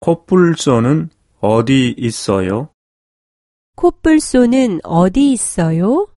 코뿔소는 어디 있어요? 코뿔소는 어디 있어요?